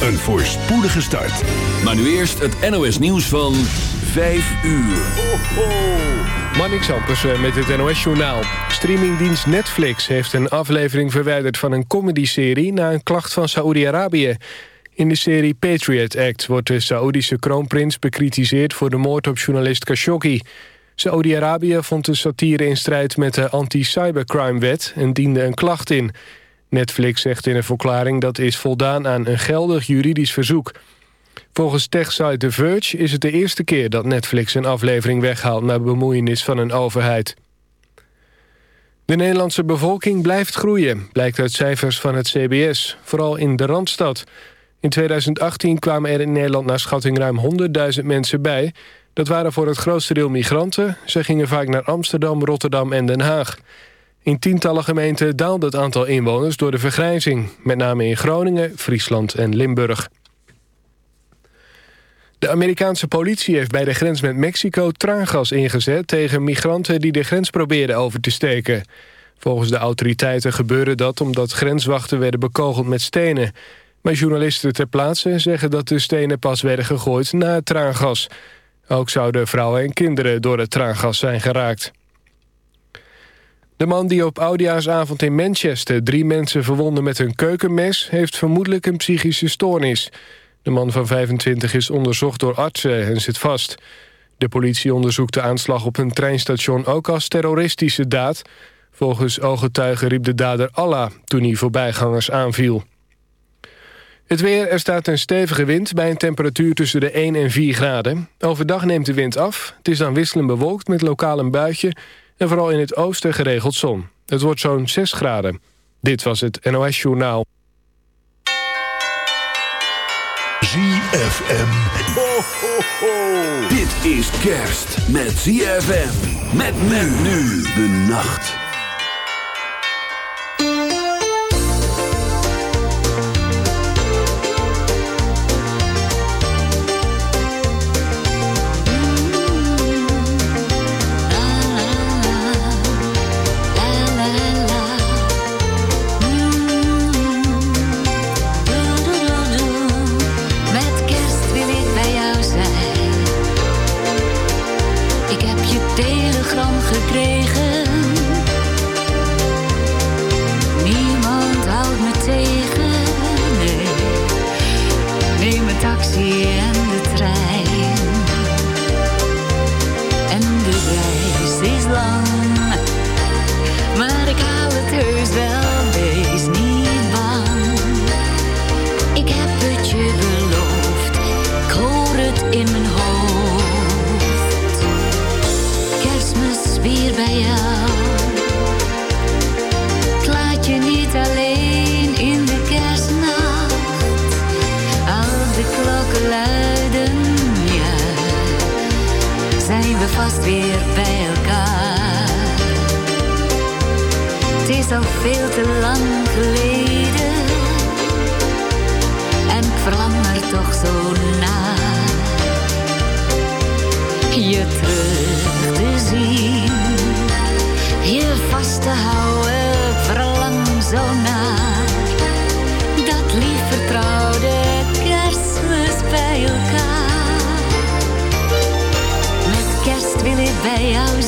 een voorspoedige start. Maar nu eerst het NOS nieuws van 5 uur. Ho, Marnix Ampersen eh, met het NOS-journaal. Streamingdienst Netflix heeft een aflevering verwijderd van een comedyserie... na een klacht van Saoedi-Arabië. In de serie Patriot Act wordt de Saoedische kroonprins bekritiseerd... voor de moord op journalist Khashoggi. Saoedi-Arabië vond de satire in strijd met de anti-cybercrime-wet... en diende een klacht in. Netflix zegt in een verklaring dat is voldaan aan een geldig juridisch verzoek. Volgens techsite The Verge is het de eerste keer dat Netflix een aflevering weghaalt... naar bemoeienis van een overheid. De Nederlandse bevolking blijft groeien, blijkt uit cijfers van het CBS. Vooral in de Randstad. In 2018 kwamen er in Nederland naar schatting ruim 100.000 mensen bij. Dat waren voor het grootste deel migranten. Ze gingen vaak naar Amsterdam, Rotterdam en Den Haag. In tientallen gemeenten daalde het aantal inwoners door de vergrijzing. Met name in Groningen, Friesland en Limburg. De Amerikaanse politie heeft bij de grens met Mexico traangas ingezet... tegen migranten die de grens probeerden over te steken. Volgens de autoriteiten gebeurde dat omdat grenswachten werden bekogeld met stenen. Maar journalisten ter plaatse zeggen dat de stenen pas werden gegooid na het traangas. Ook zouden vrouwen en kinderen door het traangas zijn geraakt. De man die op Oudjaarsavond in Manchester drie mensen verwonde met een keukenmes... heeft vermoedelijk een psychische stoornis. De man van 25 is onderzocht door artsen en zit vast. De politie onderzoekt de aanslag op een treinstation ook als terroristische daad. Volgens ooggetuigen riep de dader Allah toen hij voorbijgangers aanviel. Het weer, er staat een stevige wind bij een temperatuur tussen de 1 en 4 graden. Overdag neemt de wind af. Het is dan wisselend bewolkt met lokaal een buitje... en vooral in het oosten geregeld zon. Het wordt zo'n 6 graden. Dit was het NOS Journaal. ZFM. Ho, ho, ho. Dit is kerst met ZFM. Met men nu de nacht. Bij jou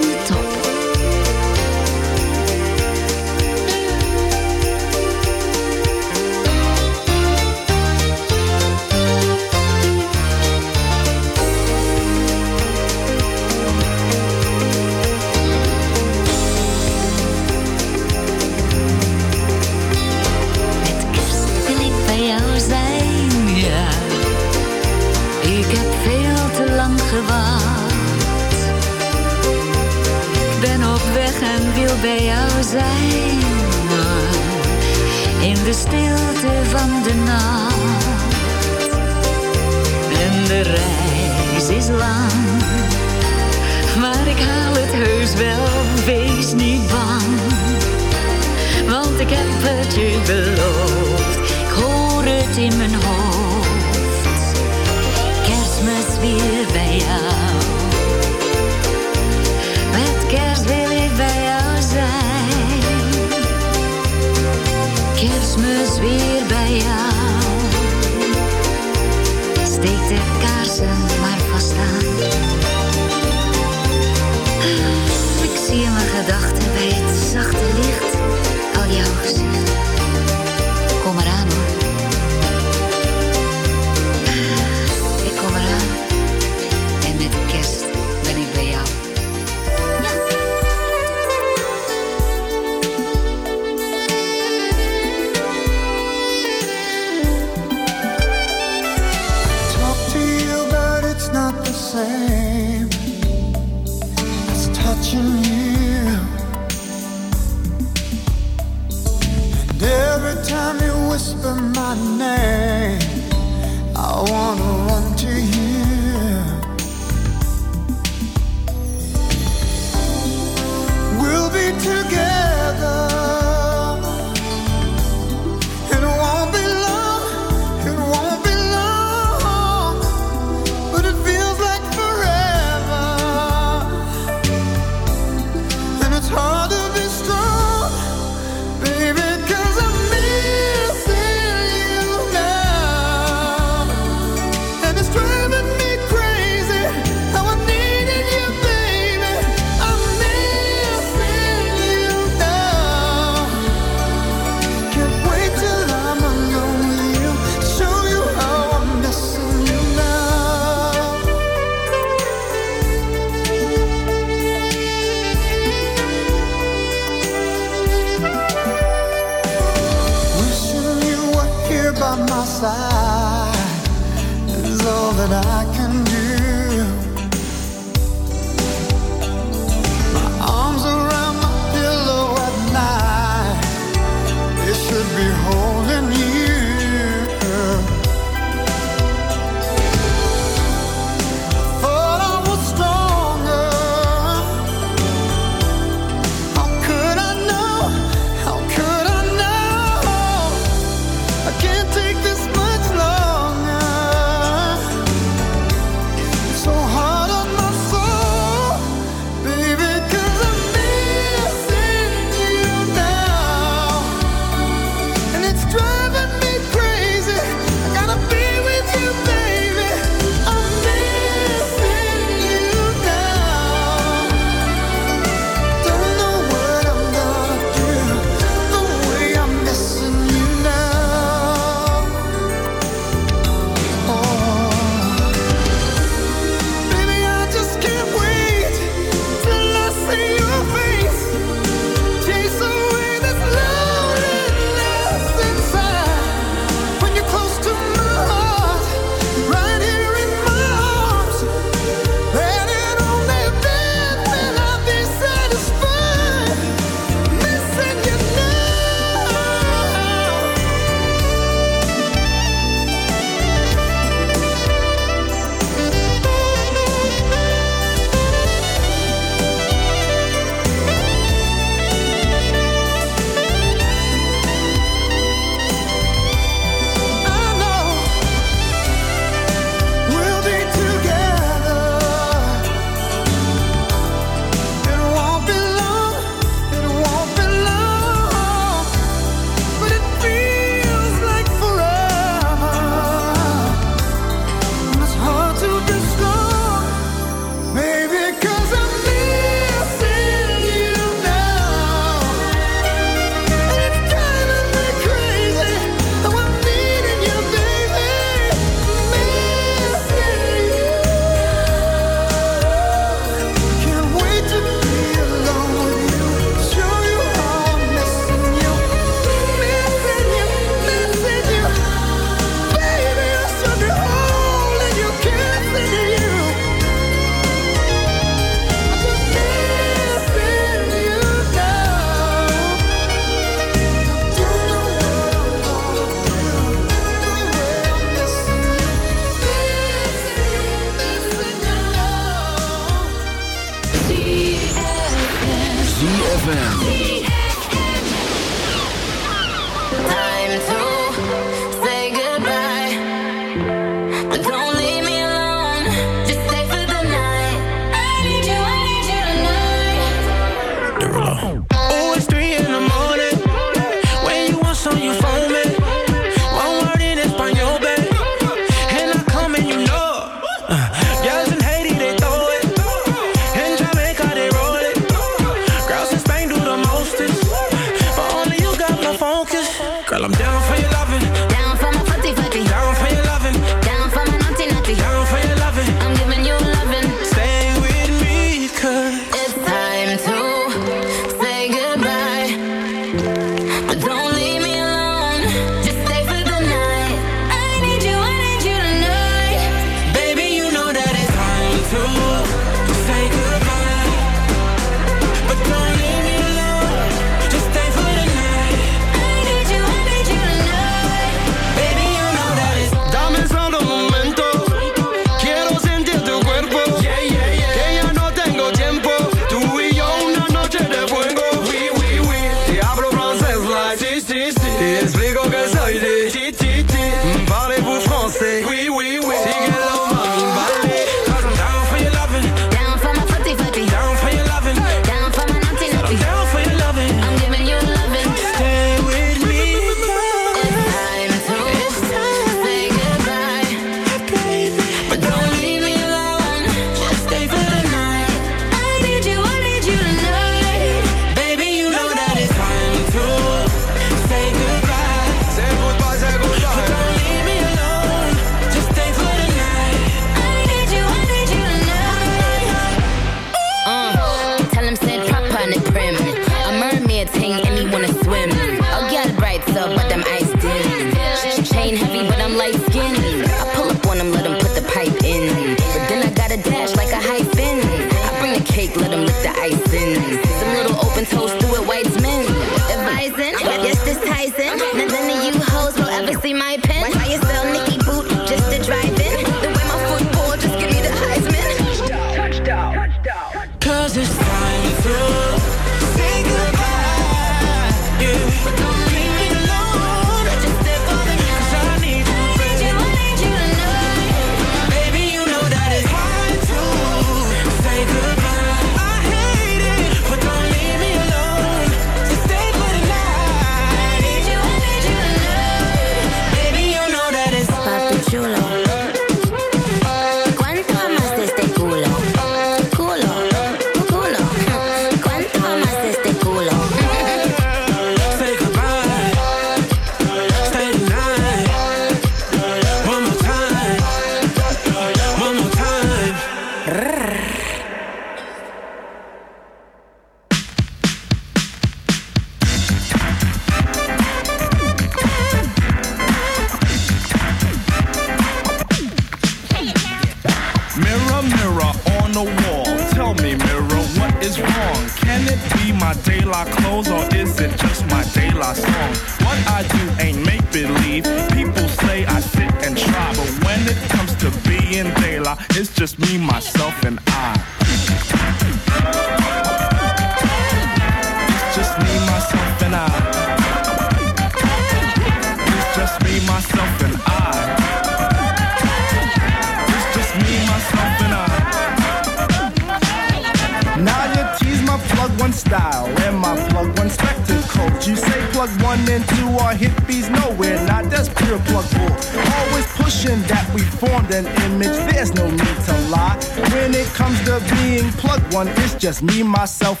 me, myself,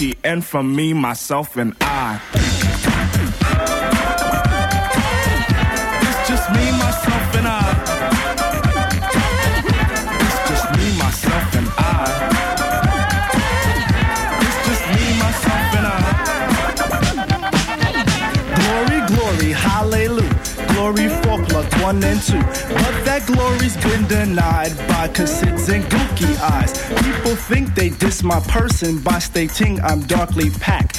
And for from me, myself, and I. one and two. But that glory's been denied by cassids and gookie eyes. People think they diss my person by stating I'm darkly packed.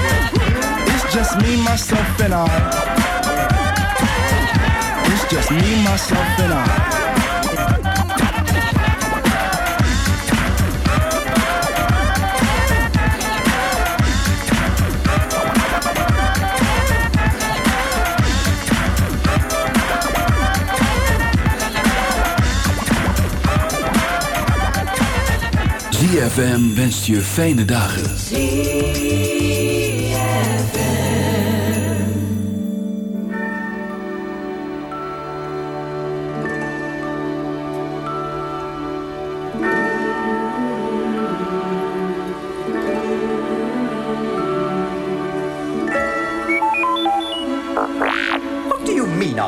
Just me, myself, and I. It's just me, myself, and I. ZFM wenst je fijne dagen.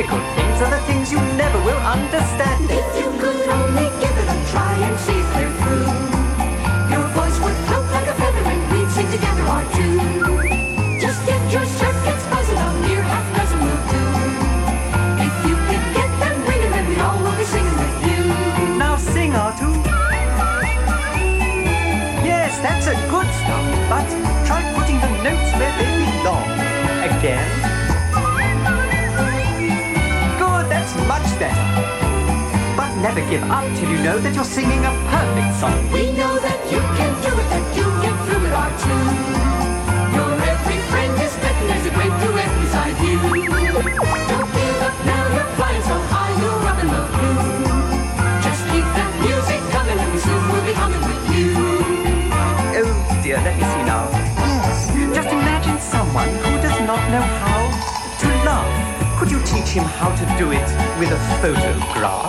Difficult things are the things you never will understand. If you could only give it a try and see never give up till you know that you're singing a perfect song. We know that you can do it, that you get through it, our tune. Your every friend is better, there's a great duet beside you. Don't give up now, you're flying so high, you're up in the blue. Just keep that music coming and we soon will be humming with you. Oh dear, let me see now. Yes. Just imagine someone who does not know how to love. Could you teach him how to do it with a photograph?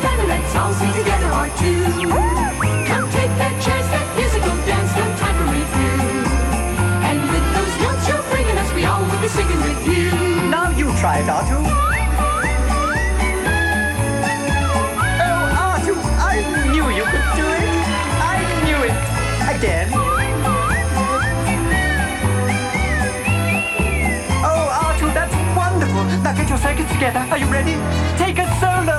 let's all sing together our. Come take that chance, that musical dance, no time for. And with those notes you're bringing us, we all will be singing with you. Now you try it, Artoo. Oh, Artoo, I knew you could do it. I knew it. Again. Oh, Artoo, that's wonderful. Now get your circuits together. Are you ready? Take a solo.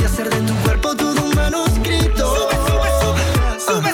y hacer de tu cuerpo todo un manuscrito. Sube, sube, sube, sube.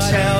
tell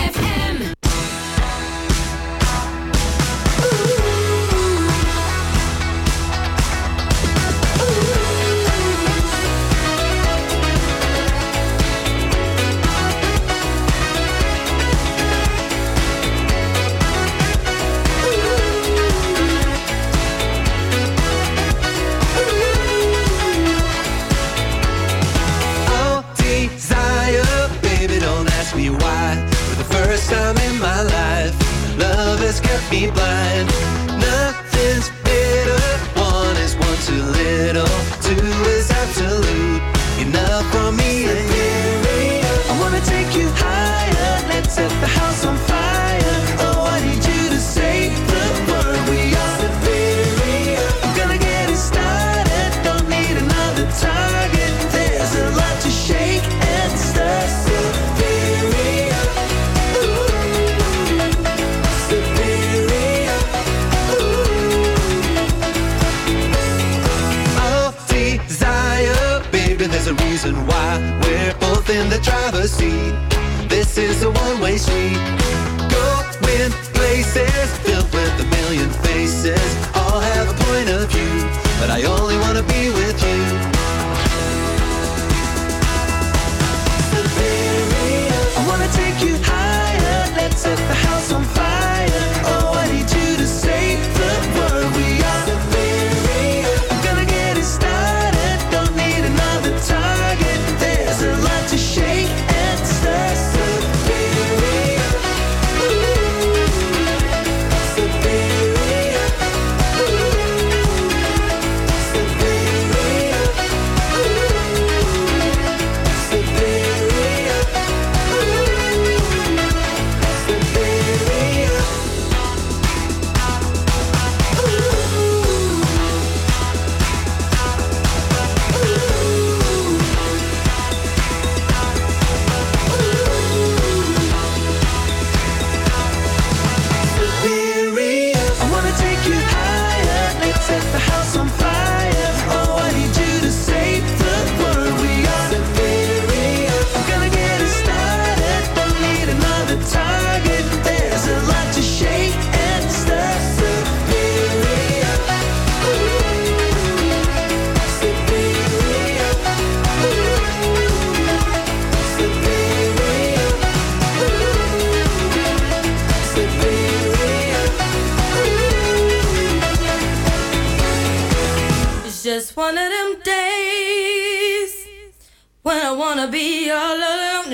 We're both in the driver's seat. This is a one-way street. Going places filled with a million faces. All have a point of view, but I only wanna be with you.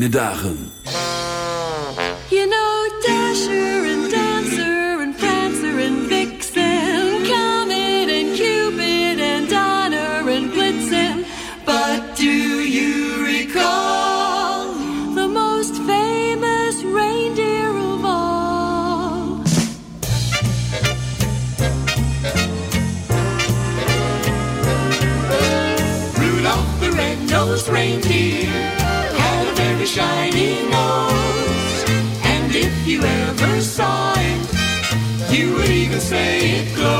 fijne dagen. shiny nose. And if you ever saw it, you would even say it glows.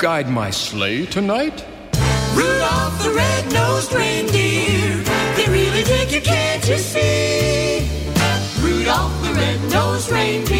guide my sleigh tonight? Rudolph the red-nosed reindeer, they really dig you, can't you see? Rudolph the red-nosed reindeer.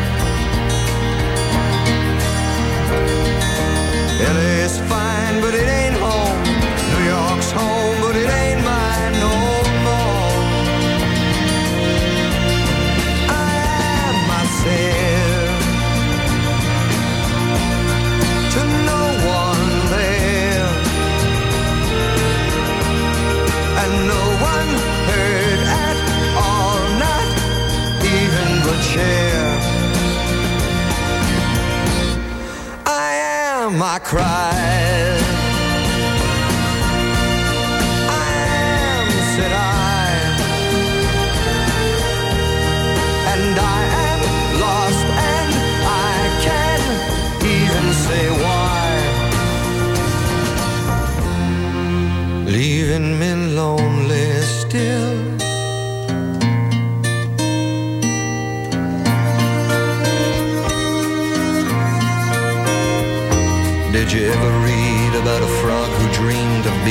Ele é espada. cry.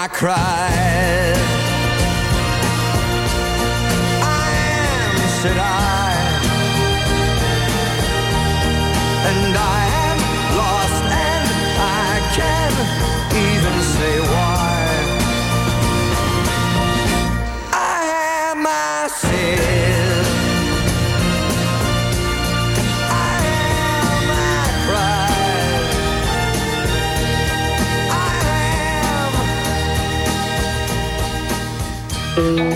I cried. I am, I. Even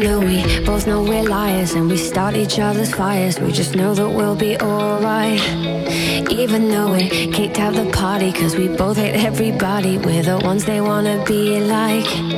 though we both know we're liars and we start each other's fires, we just know that we'll be alright. Even though we kicked out the party, cause we both hate everybody, we're the ones they wanna be like.